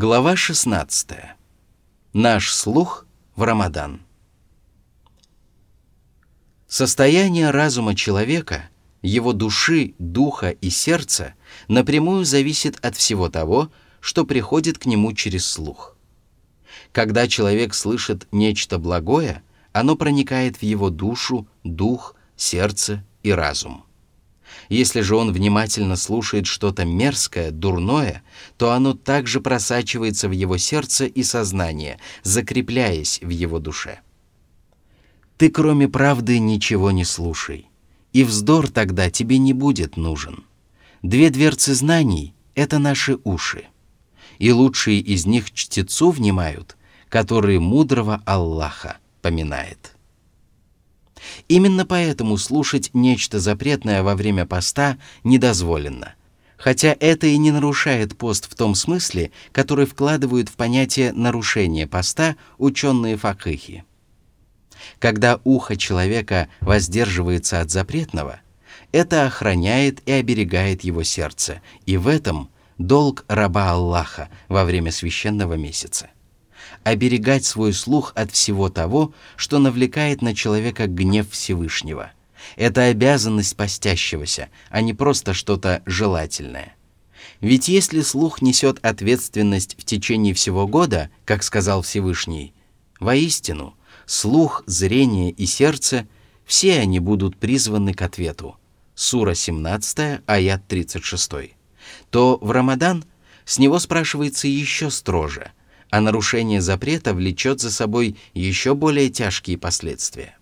Глава 16. Наш слух в Рамадан. Состояние разума человека, его души, духа и сердца напрямую зависит от всего того, что приходит к нему через слух. Когда человек слышит нечто благое, оно проникает в его душу, дух, сердце и разум. Если же он внимательно слушает что-то мерзкое, дурное, то оно также просачивается в его сердце и сознание, закрепляясь в его душе. Ты кроме правды ничего не слушай, и вздор тогда тебе не будет нужен. Две дверцы знаний — это наши уши, и лучшие из них чтецу внимают, которые мудрого Аллаха поминает. Именно поэтому слушать нечто запретное во время поста недозволено. Хотя это и не нарушает пост в том смысле, который вкладывают в понятие нарушения поста ученые факыхи. Когда ухо человека воздерживается от запретного, это охраняет и оберегает его сердце, и в этом долг раба Аллаха во время священного месяца оберегать свой слух от всего того, что навлекает на человека гнев Всевышнего. Это обязанность постящегося, а не просто что-то желательное. Ведь если слух несет ответственность в течение всего года, как сказал Всевышний, воистину, слух, зрение и сердце, все они будут призваны к ответу. Сура 17, аят 36. То в Рамадан с него спрашивается еще строже – а нарушение запрета влечет за собой еще более тяжкие последствия.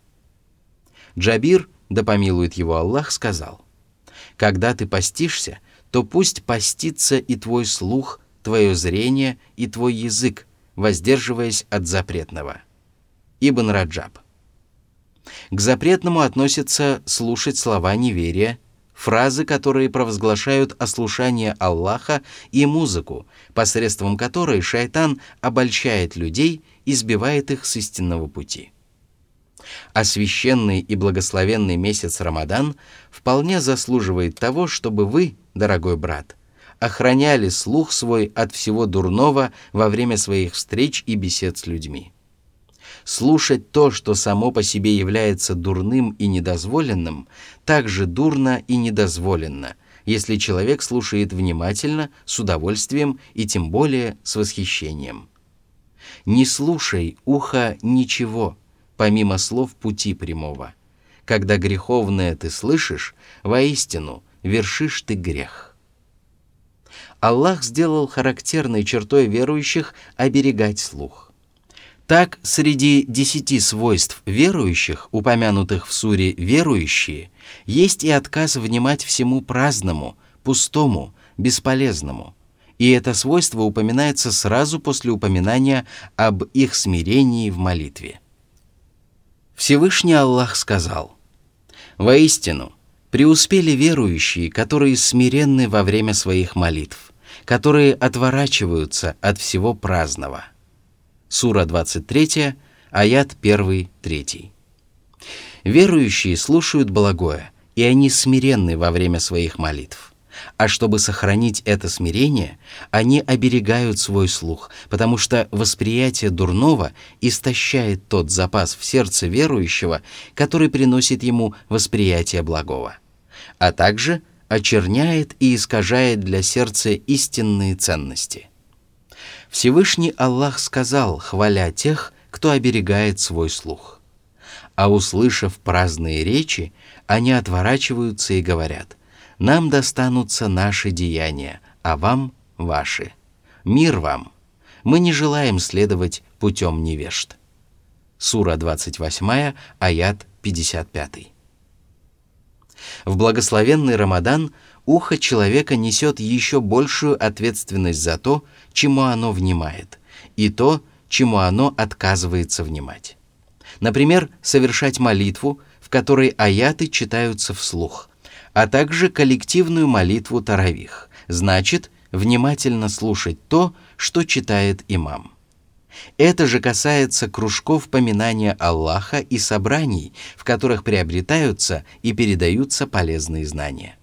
Джабир, да помилует его Аллах, сказал, «Когда ты постишься, то пусть постится и твой слух, твое зрение и твой язык, воздерживаясь от запретного». Ибн Раджаб. К запретному относится слушать слова неверия, фразы, которые провозглашают ослушание Аллаха и музыку, посредством которой шайтан обольщает людей и сбивает их с истинного пути. А священный и благословенный месяц Рамадан вполне заслуживает того, чтобы вы, дорогой брат, охраняли слух свой от всего дурного во время своих встреч и бесед с людьми. Слушать то, что само по себе является дурным и недозволенным, также дурно и недозволенно, если человек слушает внимательно, с удовольствием и тем более с восхищением. Не слушай ухо ничего, помимо слов пути прямого. Когда греховное ты слышишь, воистину вершишь ты грех. Аллах сделал характерной чертой верующих оберегать слух. Так, среди десяти свойств верующих, упомянутых в суре «верующие», есть и отказ внимать всему праздному, пустому, бесполезному. И это свойство упоминается сразу после упоминания об их смирении в молитве. Всевышний Аллах сказал, «Воистину, преуспели верующие, которые смиренны во время своих молитв, которые отворачиваются от всего праздного». Сура 23, аят 1-3. Верующие слушают благое, и они смиренны во время своих молитв. А чтобы сохранить это смирение, они оберегают свой слух, потому что восприятие дурного истощает тот запас в сердце верующего, который приносит ему восприятие благого, а также очерняет и искажает для сердца истинные ценности – Всевышний Аллах сказал, хваля тех, кто оберегает свой слух. А услышав праздные речи, они отворачиваются и говорят, «Нам достанутся наши деяния, а вам – ваши. Мир вам! Мы не желаем следовать путем невежд». Сура 28, аят 55. В благословенный Рамадан ухо человека несет еще большую ответственность за то, чему оно внимает, и то, чему оно отказывается внимать. Например, совершать молитву, в которой аяты читаются вслух, а также коллективную молитву таравих, значит, внимательно слушать то, что читает имам. Это же касается кружков поминания Аллаха и собраний, в которых приобретаются и передаются полезные знания.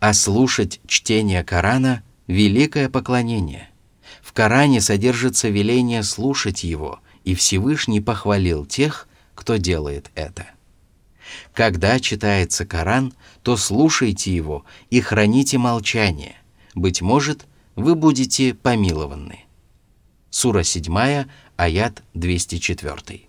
А слушать чтение Корана – великое поклонение – В Коране содержится веление слушать его, и Всевышний похвалил тех, кто делает это. Когда читается Коран, то слушайте его и храните молчание. Быть может, вы будете помилованы. Сура 7, аят 204.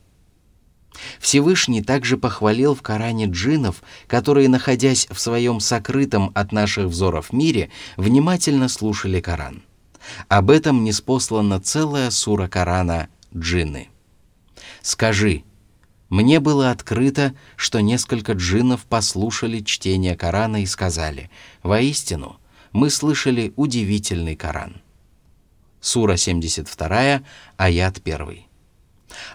Всевышний также похвалил в Коране джинов, которые, находясь в своем сокрытом от наших взоров мире, внимательно слушали Коран. Об этом не спослана целая сура Корана «Джинны». «Скажи, мне было открыто, что несколько джиннов послушали чтение Корана и сказали, «Воистину, мы слышали удивительный Коран». Сура 72, аят 1.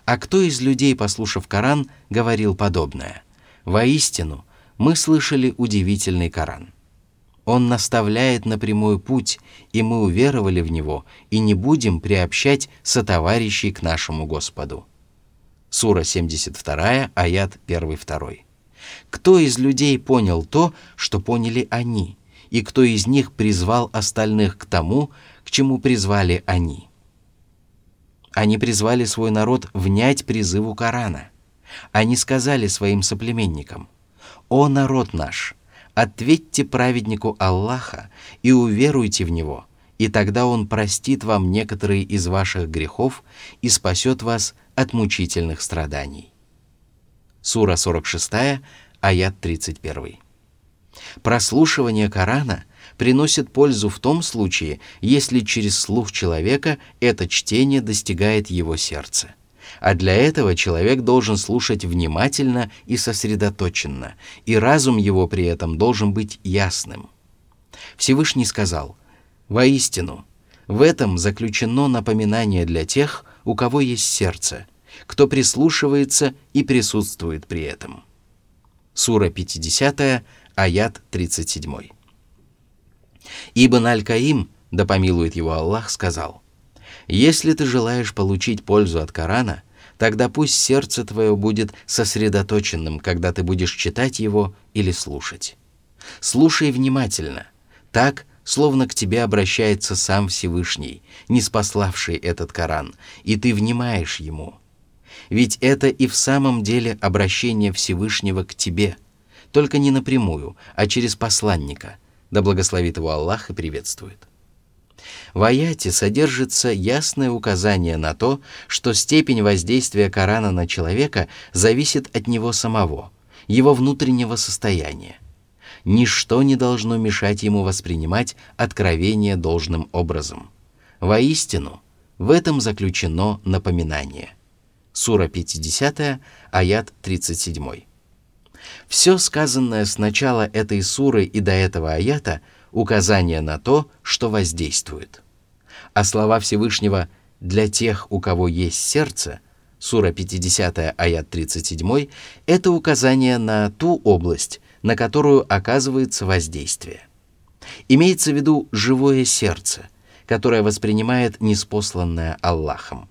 А кто из людей, послушав Коран, говорил подобное? Воистину, мы слышали удивительный Коран. Он наставляет на прямой путь, и мы уверовали в него, и не будем приобщать сотоварищей к нашему Господу. Сура 72, аят 1-2. Кто из людей понял то, что поняли они, и кто из них призвал остальных к тому, к чему призвали они? Они призвали свой народ внять призыву Корана. Они сказали своим соплеменникам, «О народ наш, ответьте праведнику Аллаха и уверуйте в Него, и тогда Он простит вам некоторые из ваших грехов и спасет вас от мучительных страданий». Сура 46, аят 31. Прослушивание Корана – приносит пользу в том случае, если через слух человека это чтение достигает его сердца. А для этого человек должен слушать внимательно и сосредоточенно, и разум его при этом должен быть ясным. Всевышний сказал, «Воистину, в этом заключено напоминание для тех, у кого есть сердце, кто прислушивается и присутствует при этом». Сура 50, аят 37. Ибн Аль-Каим, да помилует его Аллах, сказал, «Если ты желаешь получить пользу от Корана, тогда пусть сердце твое будет сосредоточенным, когда ты будешь читать его или слушать. Слушай внимательно, так, словно к тебе обращается сам Всевышний, не спаславший этот Коран, и ты внимаешь ему. Ведь это и в самом деле обращение Всевышнего к тебе, только не напрямую, а через посланника – да благословит его Аллах и приветствует. В аяте содержится ясное указание на то, что степень воздействия Корана на человека зависит от него самого, его внутреннего состояния. Ничто не должно мешать ему воспринимать откровение должным образом. Воистину, в этом заключено напоминание. Сура 50, аят 37. Все сказанное с начала этой суры и до этого аята – указание на то, что воздействует. А слова Всевышнего «для тех, у кого есть сердце» сура 50, аят 37, это указание на ту область, на которую оказывается воздействие. Имеется в виду живое сердце, которое воспринимает неспосланное Аллахом.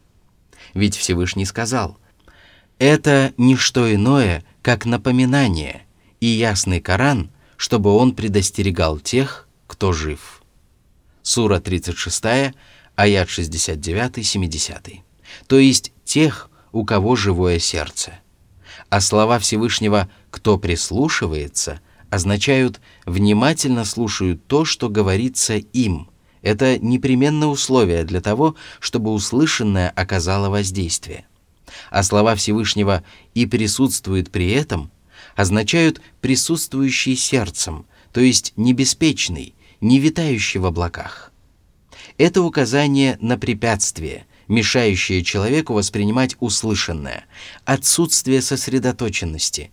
Ведь Всевышний сказал, «Это не что иное, как напоминание и ясный Коран, чтобы он предостерегал тех, кто жив. Сура 36, аят 69-70. То есть тех, у кого живое сердце. А слова Всевышнего «кто прислушивается» означают «внимательно слушают то, что говорится им». Это непременное условие для того, чтобы услышанное оказало воздействие – а слова Всевышнего «и присутствует при этом» означают «присутствующий сердцем», то есть небеспечный, не витающий в облаках. Это указание на препятствие, мешающее человеку воспринимать услышанное, отсутствие сосредоточенности,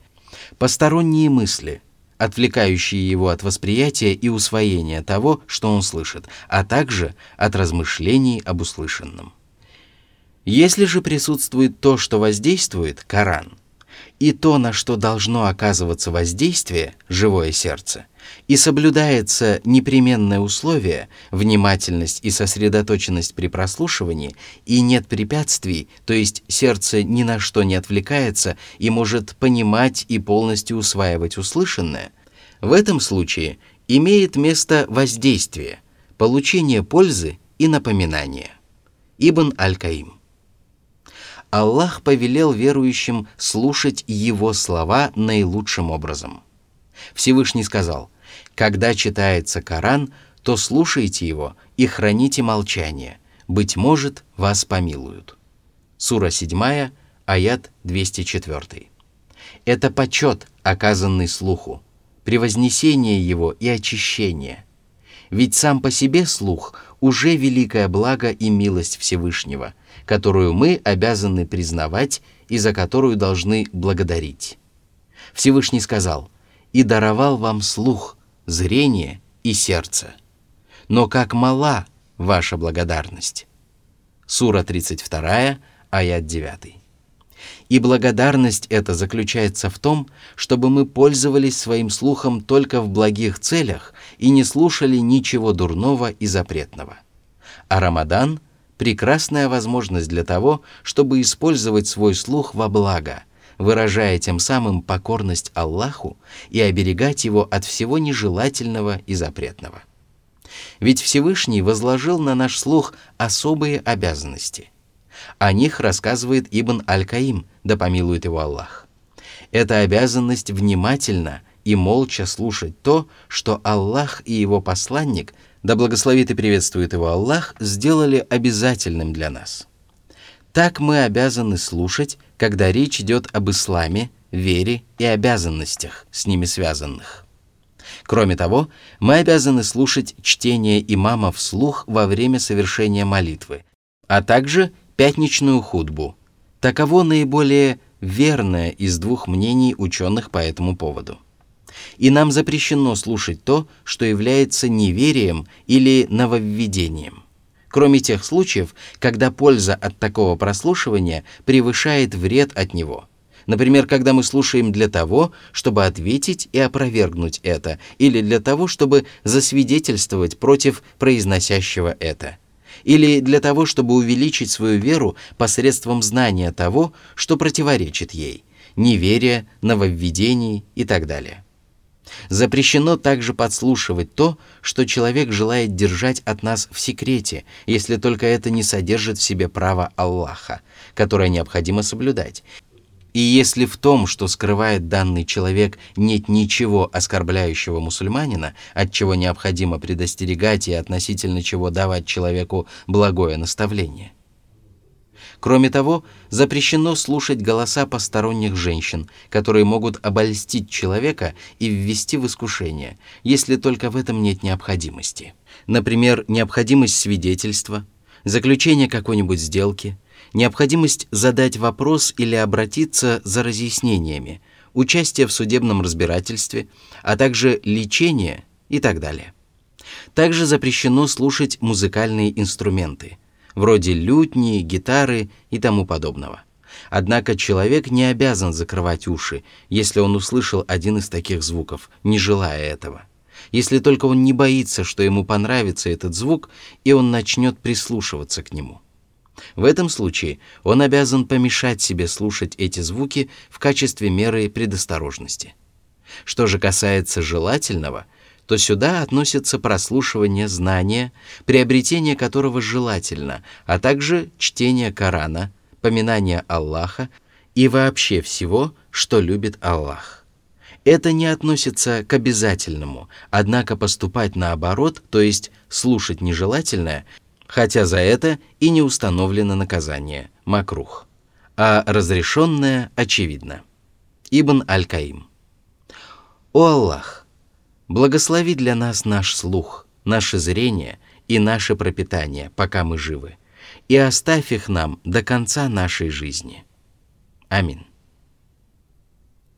посторонние мысли, отвлекающие его от восприятия и усвоения того, что он слышит, а также от размышлений об услышанном. Если же присутствует то, что воздействует, Коран, и то, на что должно оказываться воздействие, живое сердце, и соблюдается непременное условие, внимательность и сосредоточенность при прослушивании, и нет препятствий, то есть сердце ни на что не отвлекается и может понимать и полностью усваивать услышанное, в этом случае имеет место воздействие, получение пользы и напоминание. Ибн Аль-Каим. Аллах повелел верующим слушать Его слова наилучшим образом. Всевышний сказал, «Когда читается Коран, то слушайте его и храните молчание, быть может, вас помилуют». Сура 7, аят 204. Это почет, оказанный слуху, превознесение его и очищение. Ведь сам по себе слух уже великое благо и милость Всевышнего, которую мы обязаны признавать и за которую должны благодарить. Всевышний сказал, «И даровал вам слух, зрение и сердце. Но как мала ваша благодарность». Сура 32, аят 9. И благодарность эта заключается в том, чтобы мы пользовались своим слухом только в благих целях и не слушали ничего дурного и запретного. А Рамадан – прекрасная возможность для того, чтобы использовать свой слух во благо, выражая тем самым покорность Аллаху и оберегать его от всего нежелательного и запретного. Ведь Всевышний возложил на наш слух особые обязанности – о них рассказывает Ибн Аль-Каим, да помилует его Аллах. Это обязанность внимательно и молча слушать то, что Аллах и его посланник, да благословит и приветствует его Аллах, сделали обязательным для нас. Так мы обязаны слушать, когда речь идет об исламе, вере и обязанностях, с ними связанных. Кроме того, мы обязаны слушать чтение имама вслух во время совершения молитвы, а также пятничную худбу. Таково наиболее верное из двух мнений ученых по этому поводу. И нам запрещено слушать то, что является неверием или нововведением, кроме тех случаев, когда польза от такого прослушивания превышает вред от него. Например, когда мы слушаем для того, чтобы ответить и опровергнуть это, или для того, чтобы засвидетельствовать против произносящего это – или для того, чтобы увеличить свою веру посредством знания того, что противоречит ей, неверия, нововведений и так далее. Запрещено также подслушивать то, что человек желает держать от нас в секрете, если только это не содержит в себе право Аллаха, которое необходимо соблюдать, и если в том, что скрывает данный человек, нет ничего оскорбляющего мусульманина, от чего необходимо предостерегать и относительно чего давать человеку благое наставление. Кроме того, запрещено слушать голоса посторонних женщин, которые могут обольстить человека и ввести в искушение, если только в этом нет необходимости. Например, необходимость свидетельства, заключение какой-нибудь сделки – необходимость задать вопрос или обратиться за разъяснениями, участие в судебном разбирательстве, а также лечение и так далее. Также запрещено слушать музыкальные инструменты, вроде лютни, гитары и тому подобного. Однако человек не обязан закрывать уши, если он услышал один из таких звуков, не желая этого. Если только он не боится, что ему понравится этот звук, и он начнет прислушиваться к нему. В этом случае он обязан помешать себе слушать эти звуки в качестве меры предосторожности. Что же касается желательного, то сюда относится прослушивание знания, приобретение которого желательно, а также чтение Корана, поминание Аллаха и вообще всего, что любит Аллах. Это не относится к обязательному, однако поступать наоборот, то есть слушать нежелательное, хотя за это и не установлено наказание – макрух, а разрешенное очевидно. Ибн Аль-Каим. «О Аллах! Благослови для нас наш слух, наше зрение и наше пропитание, пока мы живы, и оставь их нам до конца нашей жизни. Аминь.